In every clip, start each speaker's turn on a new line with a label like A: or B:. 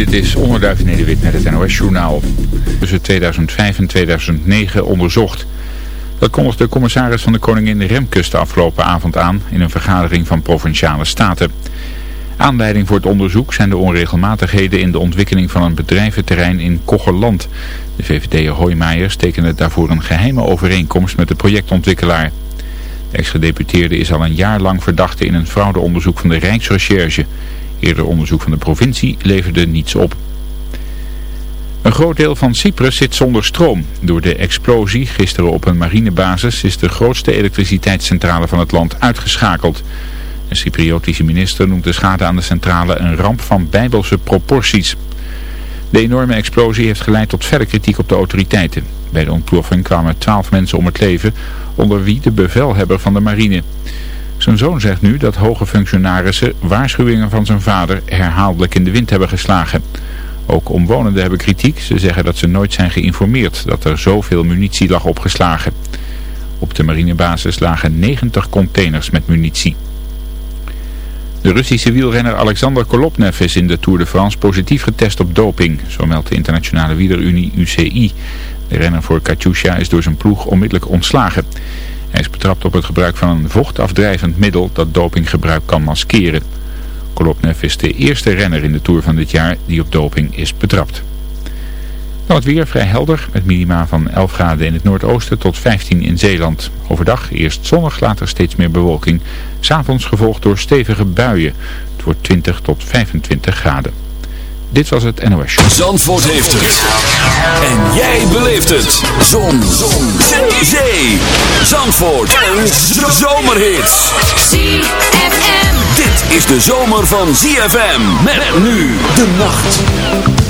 A: Dit is Onderduif Nederwit met het NOS Journaal. Tussen 2005 en 2009 onderzocht. Dat kondigde de commissaris van de Koningin Remkes de afgelopen avond aan in een vergadering van Provinciale Staten. Aanleiding voor het onderzoek zijn de onregelmatigheden in de ontwikkeling van een bedrijventerrein in Kocheland. De VVD'er Hoijmaiers tekende daarvoor een geheime overeenkomst met de projectontwikkelaar. De ex-gedeputeerde is al een jaar lang verdachte in een fraudeonderzoek van de Rijksrecherche. Eerder onderzoek van de provincie leverde niets op. Een groot deel van Cyprus zit zonder stroom. Door de explosie gisteren op een marinebasis is de grootste elektriciteitscentrale van het land uitgeschakeld. Een Cypriotische minister noemt de schade aan de centrale een ramp van bijbelse proporties. De enorme explosie heeft geleid tot verder kritiek op de autoriteiten. Bij de ontploffing kwamen twaalf mensen om het leven, onder wie de bevelhebber van de marine. Zijn zoon zegt nu dat hoge functionarissen waarschuwingen van zijn vader herhaaldelijk in de wind hebben geslagen. Ook omwonenden hebben kritiek. Ze zeggen dat ze nooit zijn geïnformeerd dat er zoveel munitie lag opgeslagen. Op de marinebasis lagen 90 containers met munitie. De Russische wielrenner Alexander Kolopnev is in de Tour de France positief getest op doping, zo meldt de internationale wielerunie UCI. De renner voor Katusha is door zijn ploeg onmiddellijk ontslagen. Hij is betrapt op het gebruik van een vochtafdrijvend middel dat dopinggebruik kan maskeren. Kolopnev is de eerste renner in de Tour van dit jaar die op doping is betrapt. Dan het weer vrij helder met minima van 11 graden in het noordoosten tot 15 in Zeeland. Overdag eerst zonnig, later steeds meer bewolking. S'avonds gevolgd door stevige buien. Het wordt 20 tot 25 graden. Dit was het NOS Show.
B: Zandvoort heeft het. En jij beleeft het. Zon. Zon. Zee. Zee. Zandvoort. Een zomerhit.
C: ZFM.
B: Dit is de zomer van ZFM. Met nu de nacht.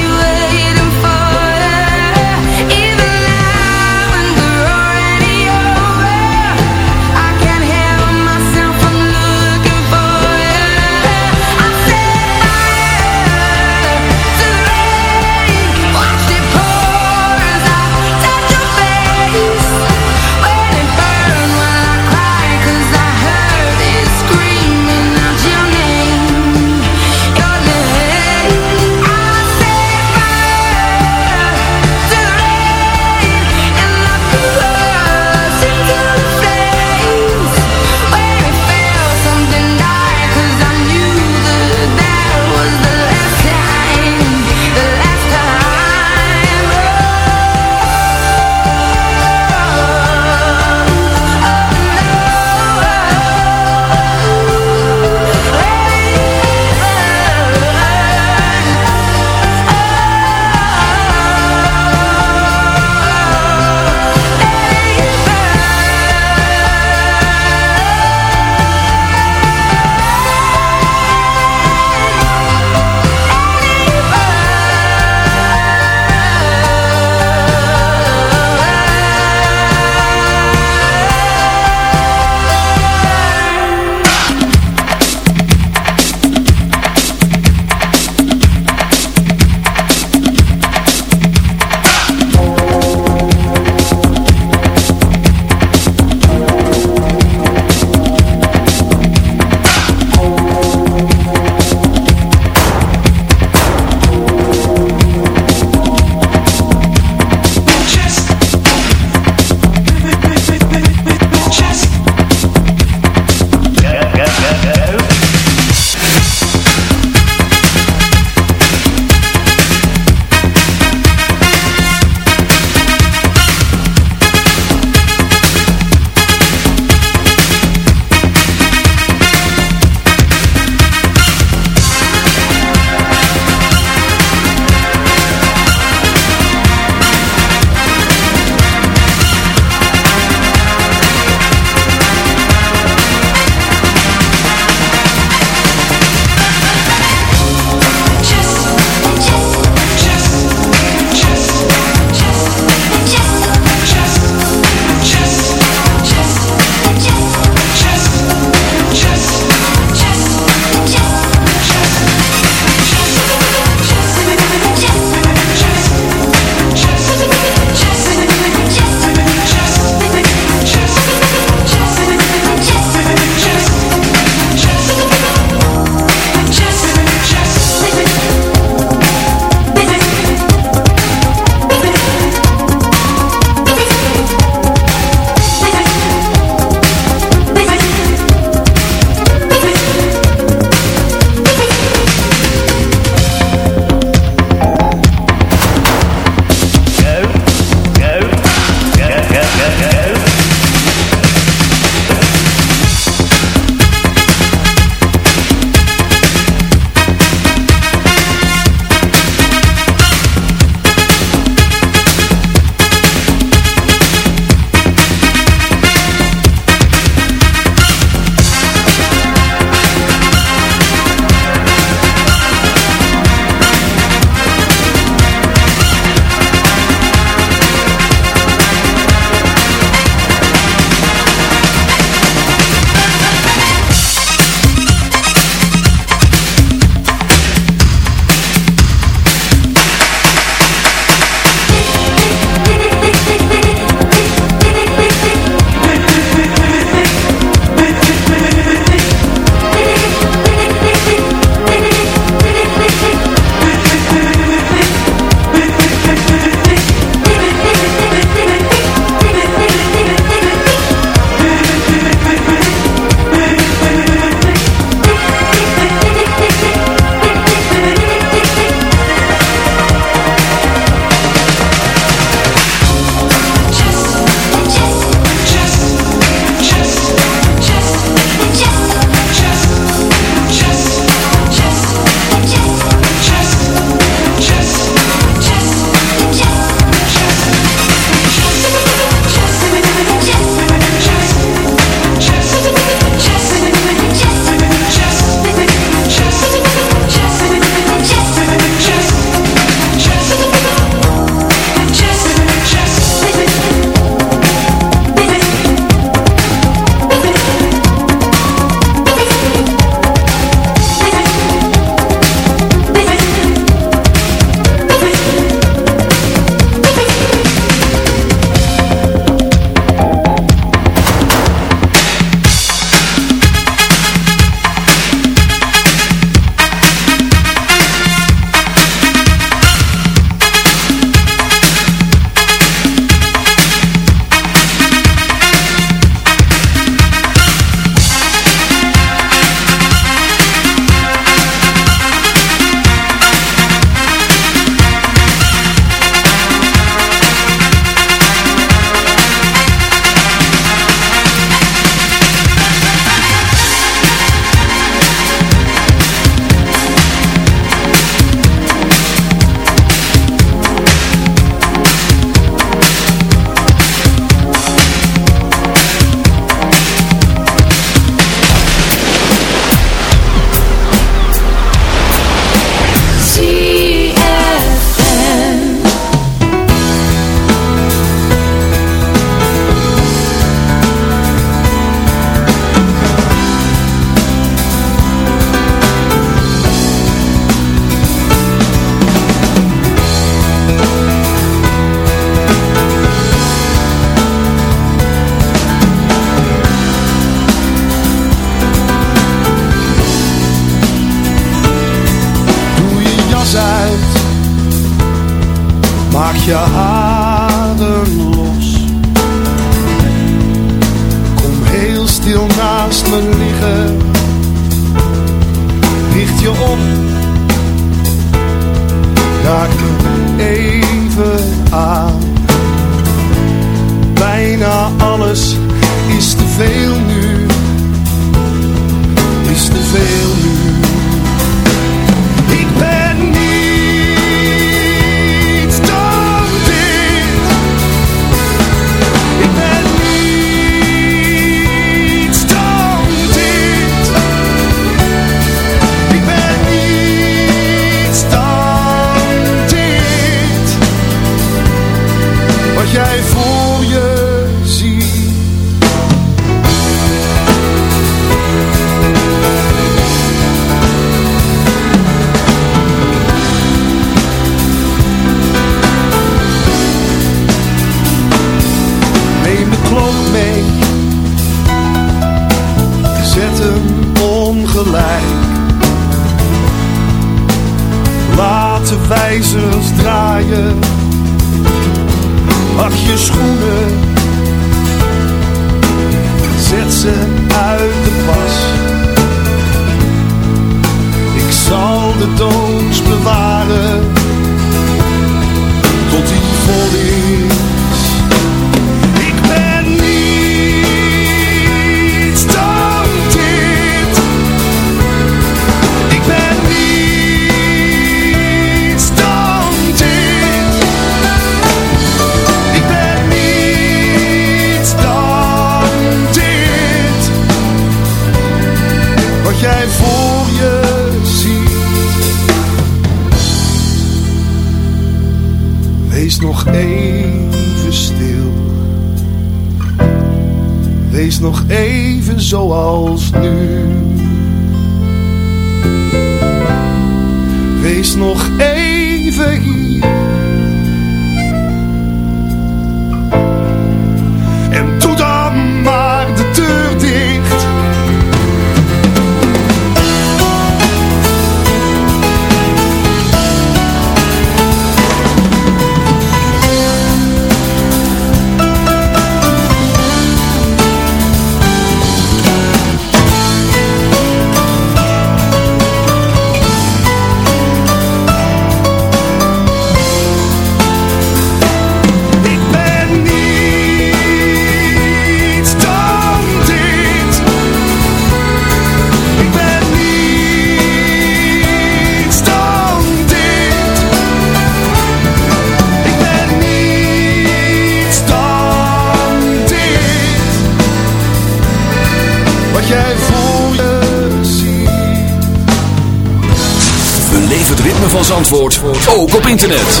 B: ook op internet.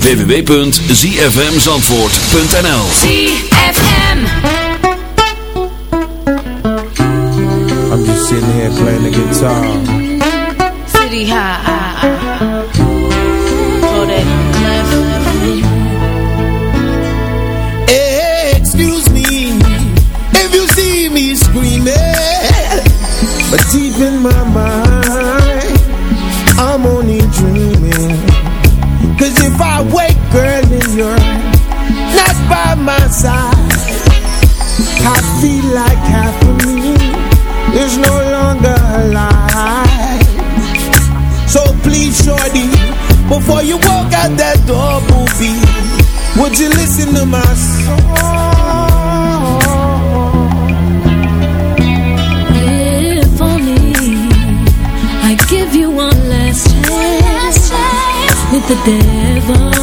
B: www.zfmzandvoort.nl
C: ZFM
D: I'm just sitting here playing the guitar. Would you listen to my song?
E: If only I give you one last chance with the devil.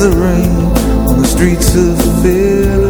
E: The
F: rain
G: on the
H: streets of Philadelphia.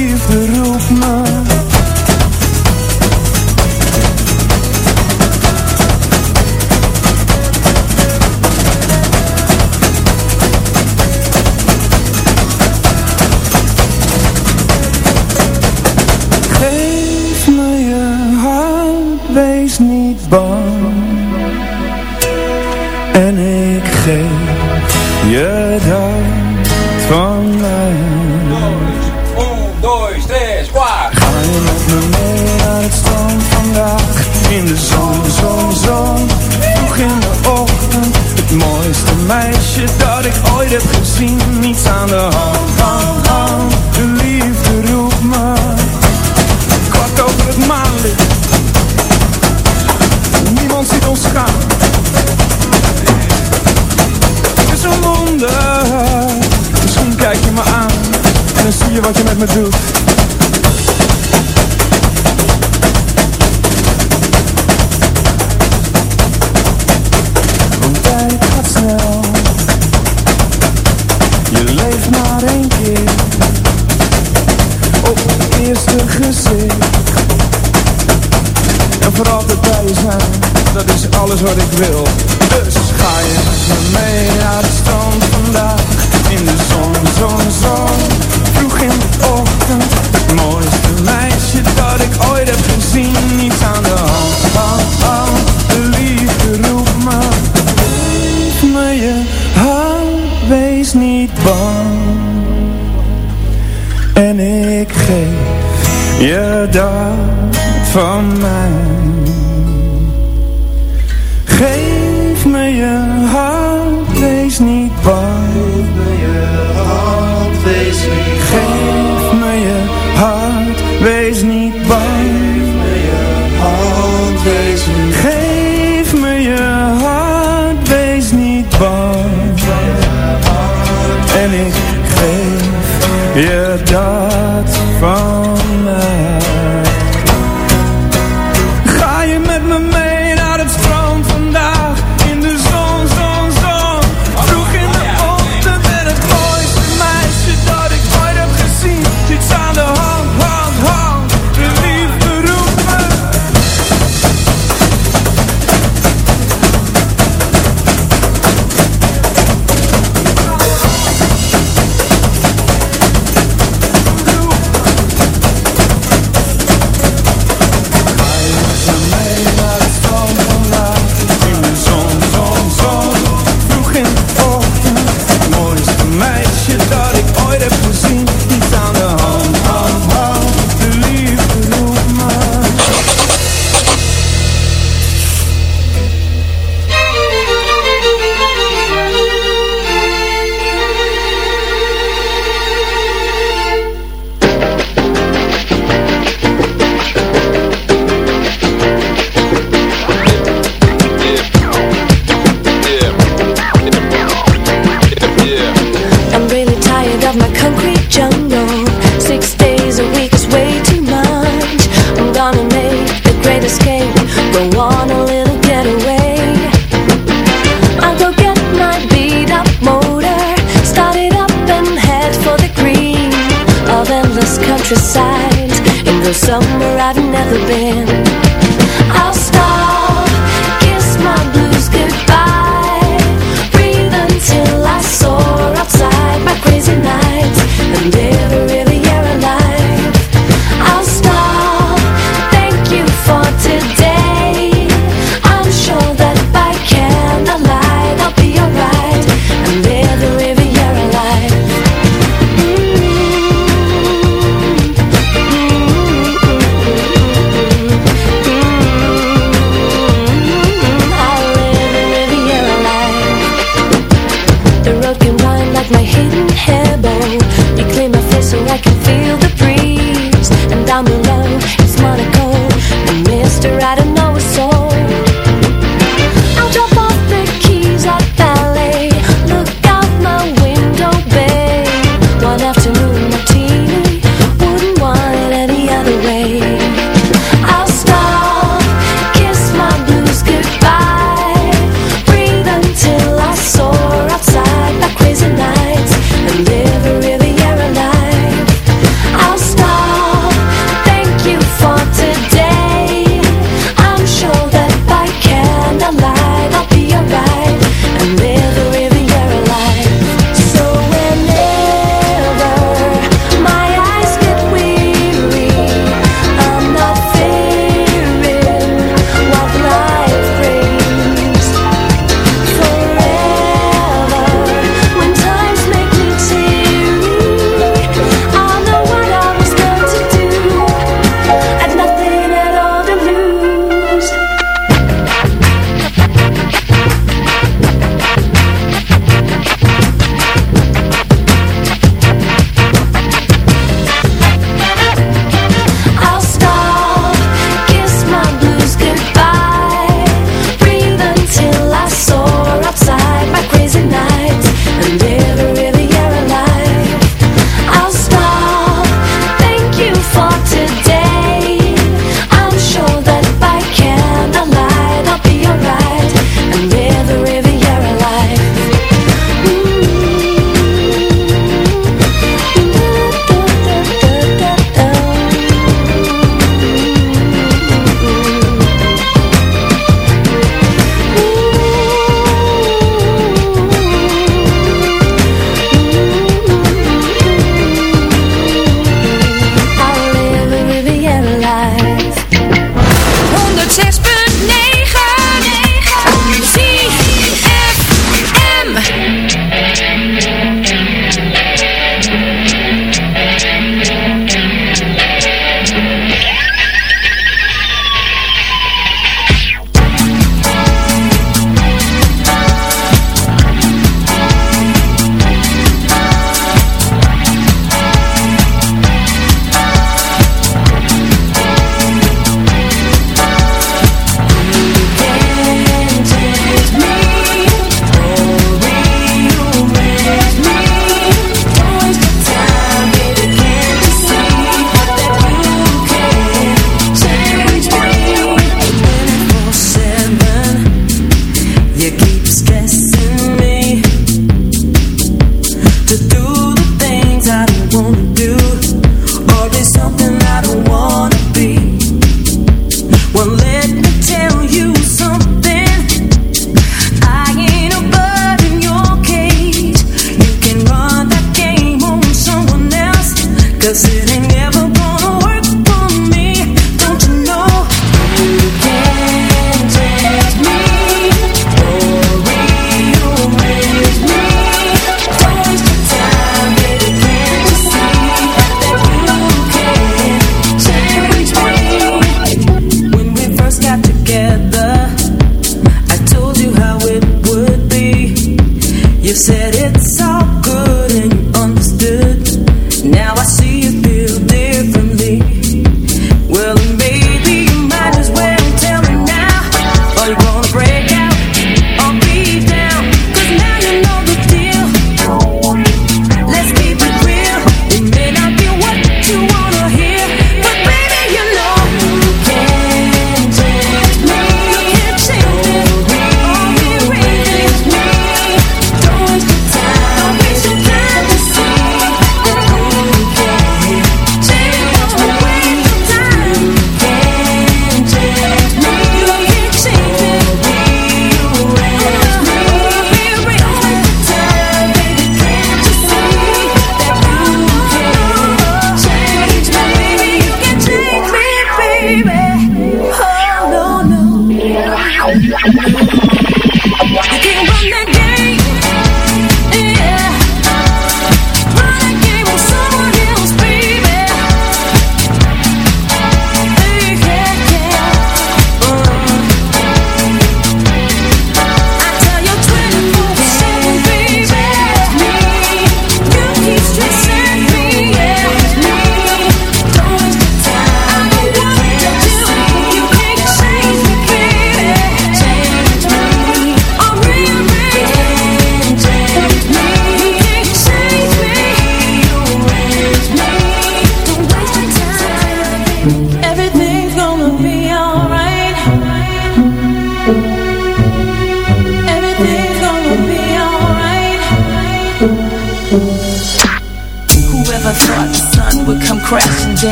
I: bom. wat je met me doet.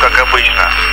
J: как обычно.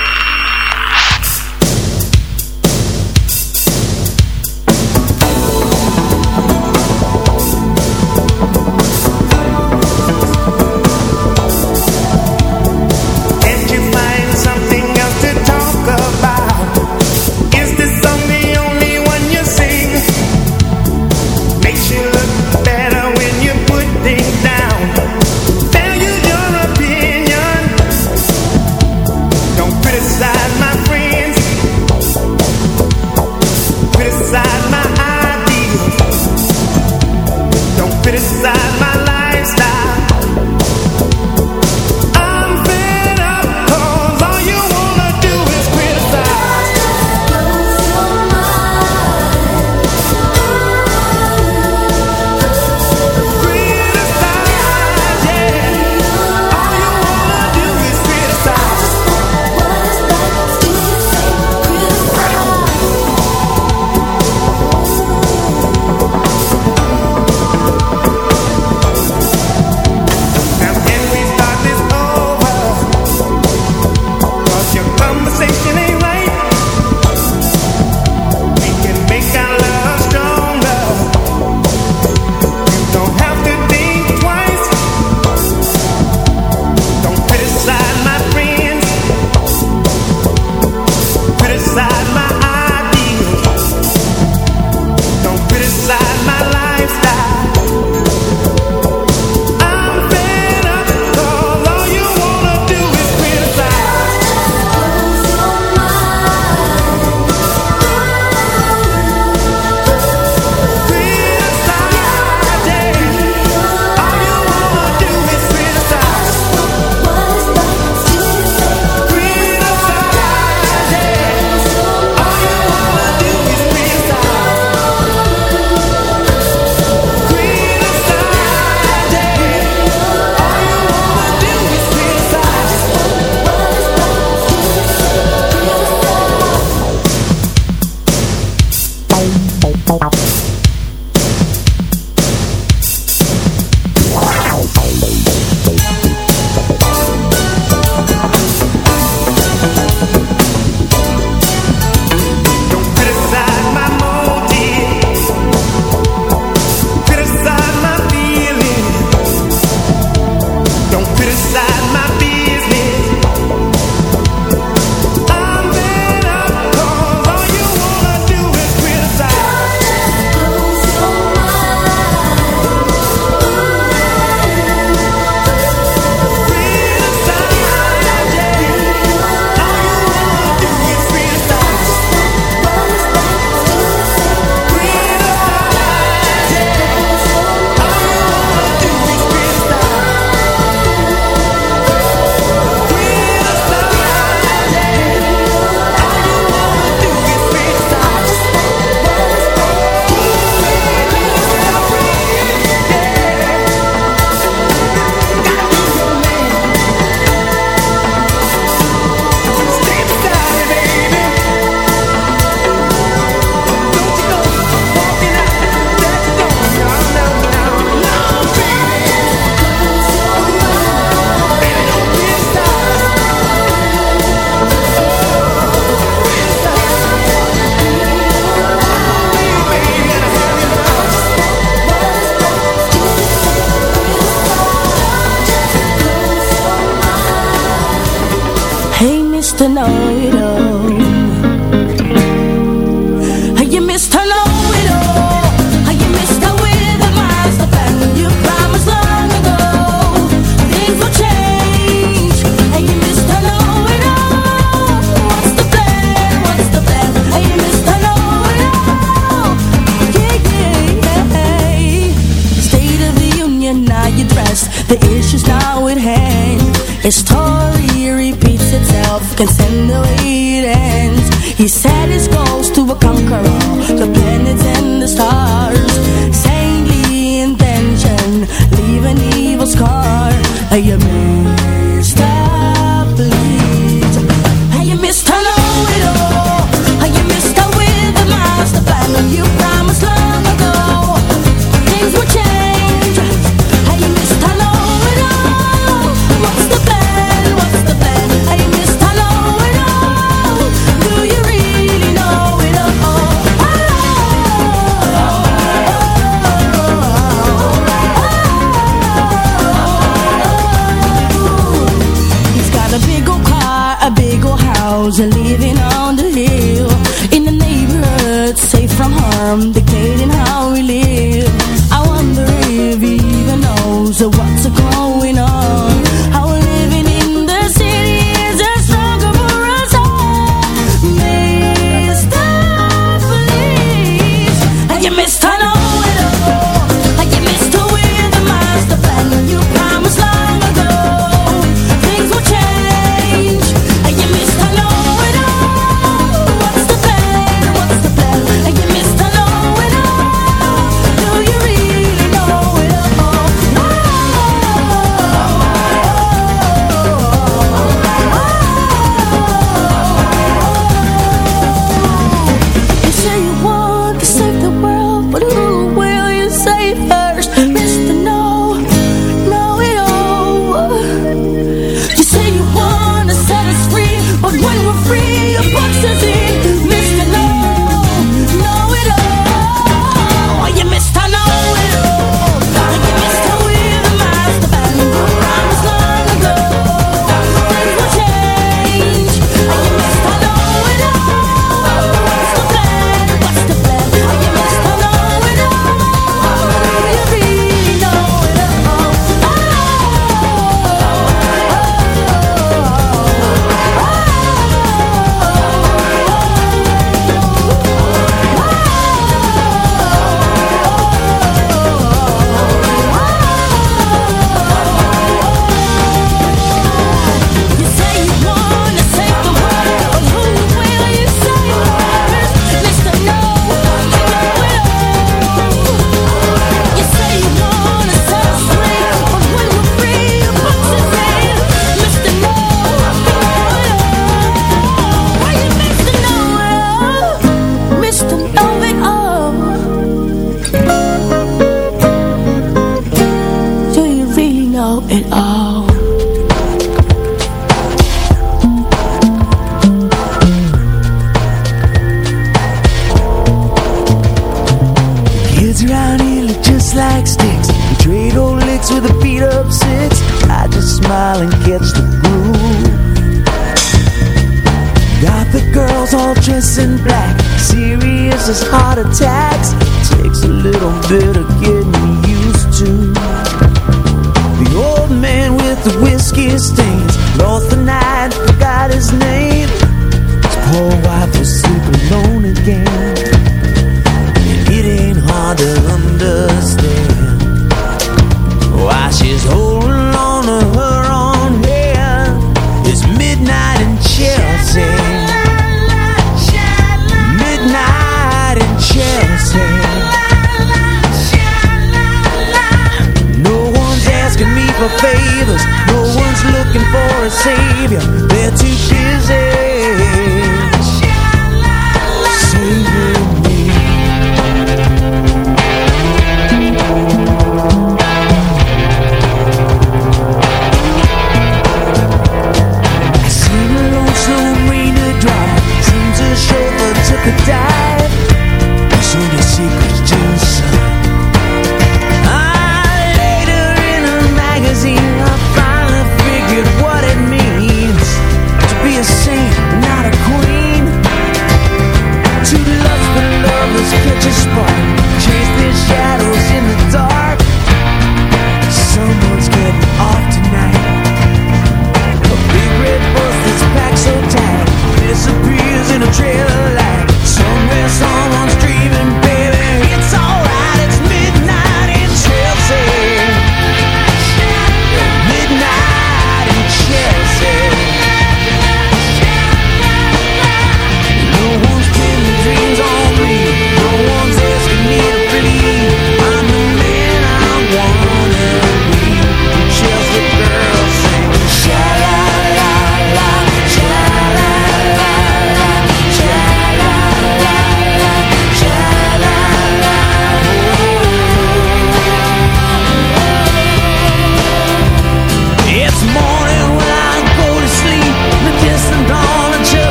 H: So what?